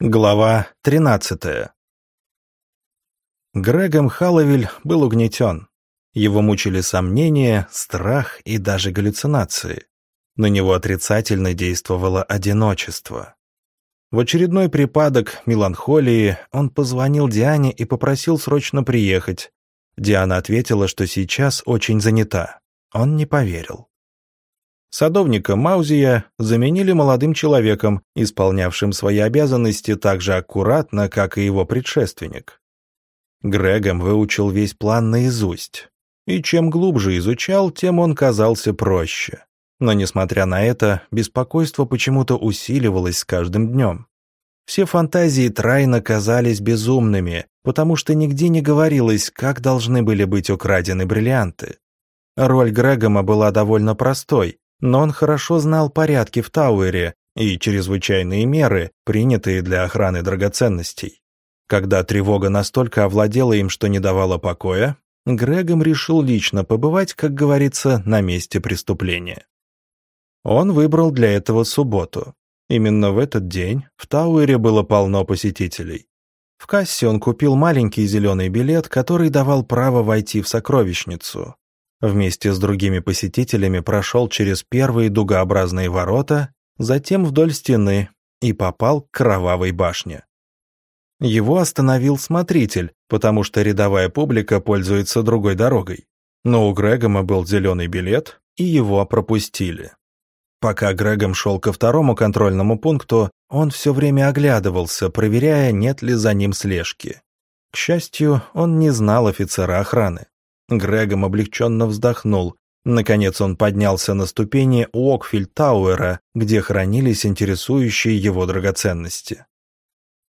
Глава 13 Грегом Халловиль был угнетен. Его мучили сомнения, страх и даже галлюцинации. На него отрицательно действовало одиночество. В очередной припадок меланхолии он позвонил Диане и попросил срочно приехать. Диана ответила, что сейчас очень занята. Он не поверил. Садовника Маузия заменили молодым человеком, исполнявшим свои обязанности так же аккуратно, как и его предшественник. Грегом выучил весь план наизусть. И чем глубже изучал, тем он казался проще. Но, несмотря на это, беспокойство почему-то усиливалось с каждым днем. Все фантазии Трайна казались безумными, потому что нигде не говорилось, как должны были быть украдены бриллианты. Роль Грегома была довольно простой но он хорошо знал порядки в Тауэре и чрезвычайные меры, принятые для охраны драгоценностей. Когда тревога настолько овладела им, что не давала покоя, Грегом решил лично побывать, как говорится, на месте преступления. Он выбрал для этого субботу. Именно в этот день в Тауэре было полно посетителей. В кассе он купил маленький зеленый билет, который давал право войти в сокровищницу, Вместе с другими посетителями прошел через первые дугообразные ворота, затем вдоль стены и попал к кровавой башне. Его остановил смотритель, потому что рядовая публика пользуется другой дорогой. Но у Грегома был зеленый билет, и его пропустили. Пока Грегом шел ко второму контрольному пункту, он все время оглядывался, проверяя, нет ли за ним слежки. К счастью, он не знал офицера охраны. Грегом облегченно вздохнул. Наконец он поднялся на ступени Уокфильд Тауэра, где хранились интересующие его драгоценности.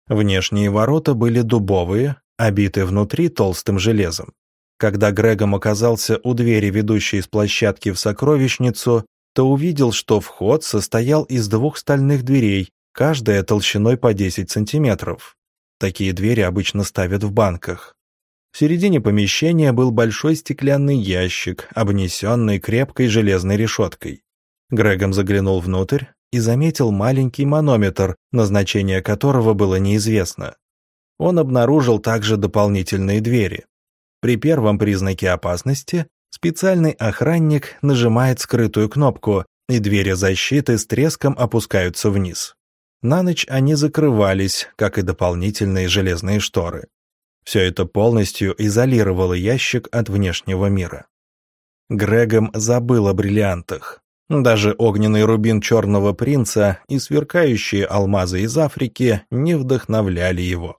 Внешние ворота были дубовые, обиты внутри толстым железом. Когда Грегом оказался у двери, ведущей из площадки в сокровищницу, то увидел, что вход состоял из двух стальных дверей, каждая толщиной по 10 сантиметров. Такие двери обычно ставят в банках. В середине помещения был большой стеклянный ящик, обнесенный крепкой железной решеткой. Грегом заглянул внутрь и заметил маленький манометр, назначение которого было неизвестно. Он обнаружил также дополнительные двери. При первом признаке опасности специальный охранник нажимает скрытую кнопку, и двери защиты с треском опускаются вниз. На ночь они закрывались, как и дополнительные железные шторы. Все это полностью изолировало ящик от внешнего мира. Грегом забыл о бриллиантах. Даже огненный рубин черного принца и сверкающие алмазы из Африки не вдохновляли его.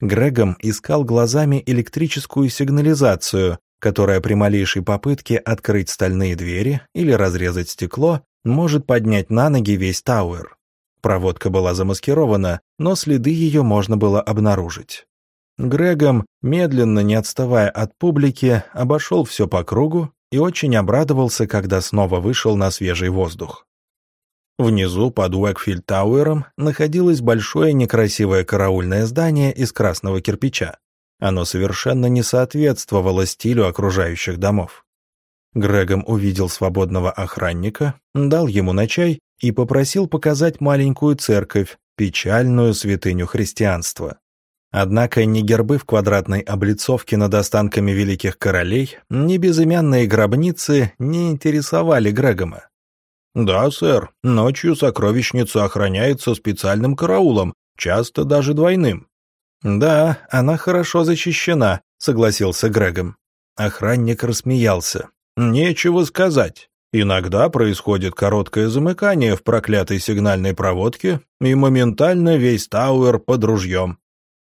Грегом искал глазами электрическую сигнализацию, которая при малейшей попытке открыть стальные двери или разрезать стекло может поднять на ноги весь Тауэр. Проводка была замаскирована, но следы ее можно было обнаружить. Грегом, медленно, не отставая от публики, обошел все по кругу и очень обрадовался, когда снова вышел на свежий воздух. Внизу, под Уэкфилд Тауэром, находилось большое некрасивое караульное здание из красного кирпича. Оно совершенно не соответствовало стилю окружающих домов. Грегом увидел свободного охранника, дал ему на чай и попросил показать маленькую церковь, печальную святыню христианства. Однако ни гербы в квадратной облицовке над останками великих королей, ни безымянные гробницы не интересовали Грегома. «Да, сэр, ночью сокровищница охраняется специальным караулом, часто даже двойным». «Да, она хорошо защищена», — согласился Грегом. Охранник рассмеялся. «Нечего сказать. Иногда происходит короткое замыкание в проклятой сигнальной проводке, и моментально весь Тауэр под ружьем.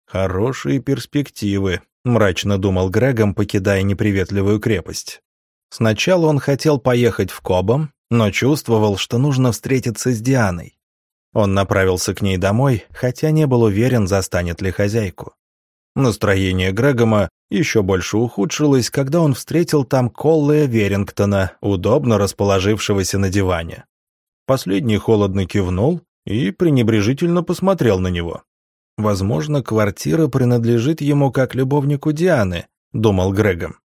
«Хорошие перспективы», — мрачно думал Грегом, покидая неприветливую крепость. Сначала он хотел поехать в Кобом, но чувствовал, что нужно встретиться с Дианой. Он направился к ней домой, хотя не был уверен, застанет ли хозяйку. Настроение Грегома еще больше ухудшилось, когда он встретил там Коллея Верингтона, удобно расположившегося на диване. Последний холодно кивнул и пренебрежительно посмотрел на него. Возможно, квартира принадлежит ему как любовнику Дианы, думал Грегом.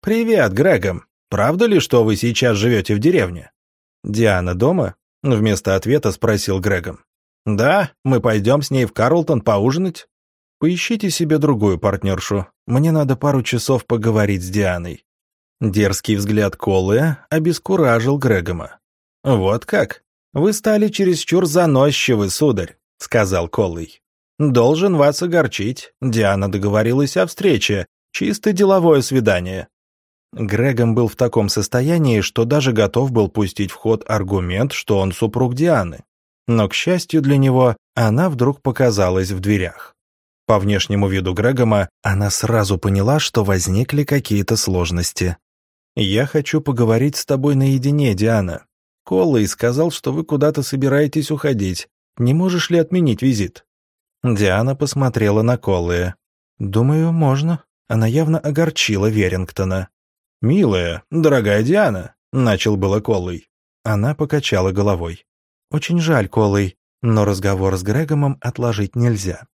«Привет, Грегом. Правда ли, что вы сейчас живете в деревне?» «Диана дома?» Вместо ответа спросил Грегом. «Да, мы пойдем с ней в Карлтон поужинать?» «Поищите себе другую партнершу. Мне надо пару часов поговорить с Дианой». Дерзкий взгляд Колы обескуражил Грегома. «Вот как? Вы стали чересчур заносчивы, сударь», — сказал Колый. «Должен вас огорчить. Диана договорилась о встрече. Чисто деловое свидание». Грегом был в таком состоянии, что даже готов был пустить в ход аргумент, что он супруг Дианы. Но, к счастью для него, она вдруг показалась в дверях. По внешнему виду Грегома она сразу поняла, что возникли какие-то сложности. «Я хочу поговорить с тобой наедине, Диана. Коллой сказал, что вы куда-то собираетесь уходить. Не можешь ли отменить визит?» Диана посмотрела на Коллы. «Думаю, можно». Она явно огорчила Верингтона. «Милая, дорогая Диана», — начал было Коллой. Она покачала головой. «Очень жаль, Коллой, но разговор с Грегомом отложить нельзя.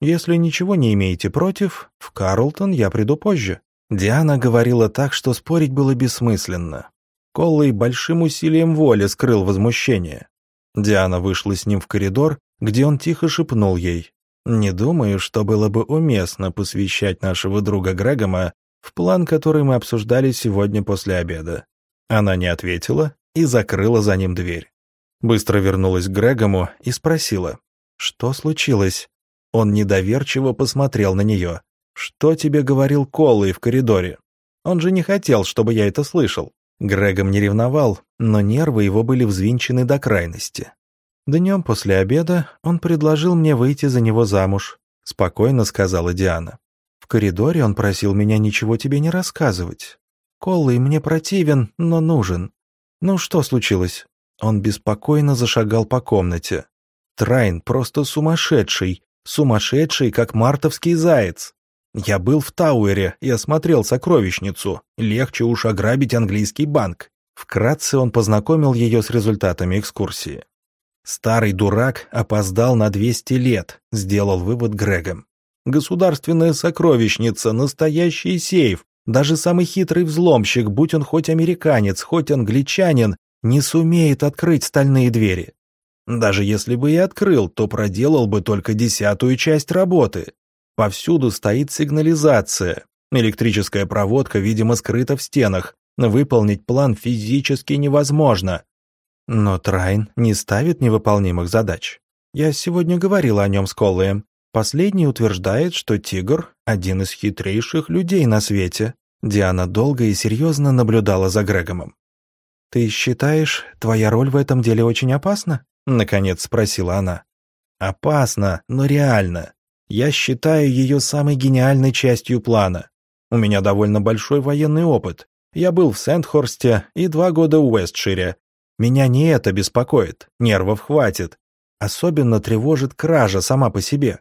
Если ничего не имеете против, в Карлтон я приду позже». Диана говорила так, что спорить было бессмысленно. Коллой большим усилием воли скрыл возмущение. Диана вышла с ним в коридор, где он тихо шепнул ей. «Не думаю, что было бы уместно посвящать нашего друга Грегома в план, который мы обсуждали сегодня после обеда. Она не ответила и закрыла за ним дверь. Быстро вернулась к Грегому и спросила, что случилось? Он недоверчиво посмотрел на нее. «Что тебе говорил Коллый в коридоре? Он же не хотел, чтобы я это слышал». Грегом не ревновал, но нервы его были взвинчены до крайности. «Днем после обеда он предложил мне выйти за него замуж», — спокойно сказала Диана. В коридоре он просил меня ничего тебе не рассказывать. Коллый мне противен, но нужен. Ну что случилось? Он беспокойно зашагал по комнате. Трайн просто сумасшедший, сумасшедший, как мартовский заяц. Я был в Тауэре и осмотрел сокровищницу. Легче уж ограбить английский банк. Вкратце он познакомил ее с результатами экскурсии. Старый дурак опоздал на 200 лет, сделал вывод Грегом. Государственная сокровищница, настоящий сейф. Даже самый хитрый взломщик, будь он хоть американец, хоть англичанин, не сумеет открыть стальные двери. Даже если бы и открыл, то проделал бы только десятую часть работы. Повсюду стоит сигнализация. Электрическая проводка, видимо, скрыта в стенах. Выполнить план физически невозможно. Но Трайн не ставит невыполнимых задач. Я сегодня говорила о нем с Коллоем. Последний утверждает, что тигр — один из хитрейших людей на свете. Диана долго и серьезно наблюдала за Грегомом. «Ты считаешь, твоя роль в этом деле очень опасна?» — наконец спросила она. «Опасно, но реально. Я считаю ее самой гениальной частью плана. У меня довольно большой военный опыт. Я был в Сент-Хорсте и два года в Уэстшире. Меня не это беспокоит, нервов хватит. Особенно тревожит кража сама по себе.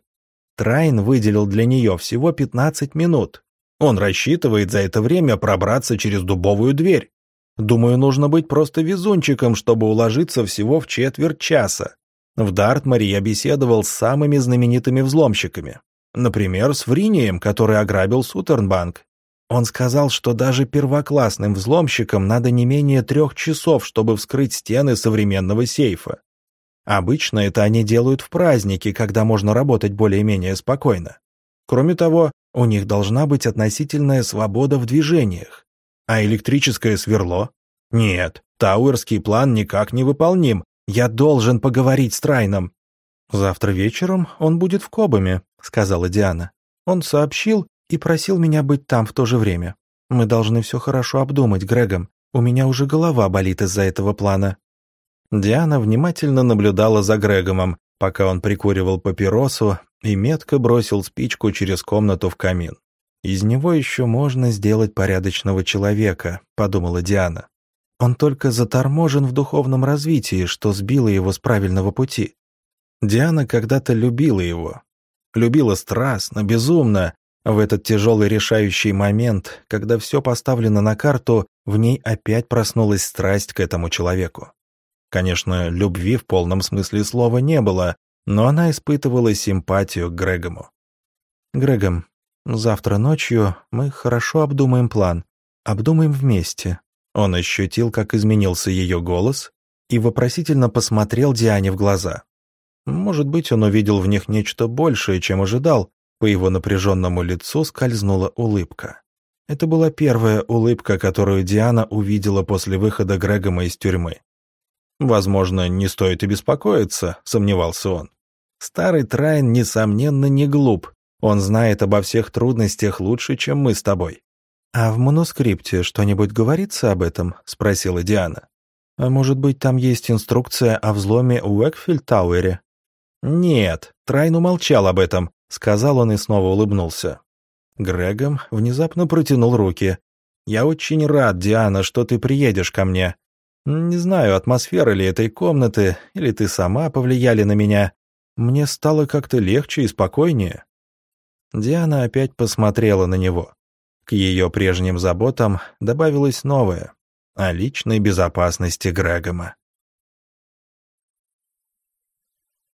Трайн выделил для нее всего 15 минут. Он рассчитывает за это время пробраться через дубовую дверь. Думаю, нужно быть просто везунчиком, чтобы уложиться всего в четверть часа. В Дартмаре я беседовал с самыми знаменитыми взломщиками. Например, с Вринием, который ограбил Сутернбанк. Он сказал, что даже первоклассным взломщикам надо не менее трех часов, чтобы вскрыть стены современного сейфа. Обычно это они делают в праздники, когда можно работать более-менее спокойно. Кроме того, у них должна быть относительная свобода в движениях. А электрическое сверло? Нет, тауэрский план никак не выполним. Я должен поговорить с Трайном. Завтра вечером он будет в Кобаме, сказала Диана. Он сообщил и просил меня быть там в то же время. Мы должны все хорошо обдумать, Грегом. У меня уже голова болит из-за этого плана. Диана внимательно наблюдала за Грегомом, пока он прикуривал папиросу и метко бросил спичку через комнату в камин. «Из него еще можно сделать порядочного человека», — подумала Диана. «Он только заторможен в духовном развитии, что сбило его с правильного пути». Диана когда-то любила его. Любила страстно, безумно. В этот тяжелый решающий момент, когда все поставлено на карту, в ней опять проснулась страсть к этому человеку. Конечно, любви в полном смысле слова не было, но она испытывала симпатию к Грегому. «Грегом, завтра ночью мы хорошо обдумаем план. Обдумаем вместе». Он ощутил, как изменился ее голос, и вопросительно посмотрел Диане в глаза. Может быть, он увидел в них нечто большее, чем ожидал. По его напряженному лицу скользнула улыбка. Это была первая улыбка, которую Диана увидела после выхода Грегома из тюрьмы. «Возможно, не стоит и беспокоиться», — сомневался он. «Старый Трайн, несомненно, не глуп. Он знает обо всех трудностях лучше, чем мы с тобой». «А в манускрипте что-нибудь говорится об этом?» — спросила Диана. «А может быть, там есть инструкция о взломе в Уэкфилд-Тауэре?» «Нет, Трайн умолчал об этом», — сказал он и снова улыбнулся. Грегом внезапно протянул руки. «Я очень рад, Диана, что ты приедешь ко мне. Не знаю, атмосфера ли этой комнаты, или ты сама повлияли на меня. Мне стало как-то легче и спокойнее». Диана опять посмотрела на него. К ее прежним заботам добавилось новое — о личной безопасности Грегома.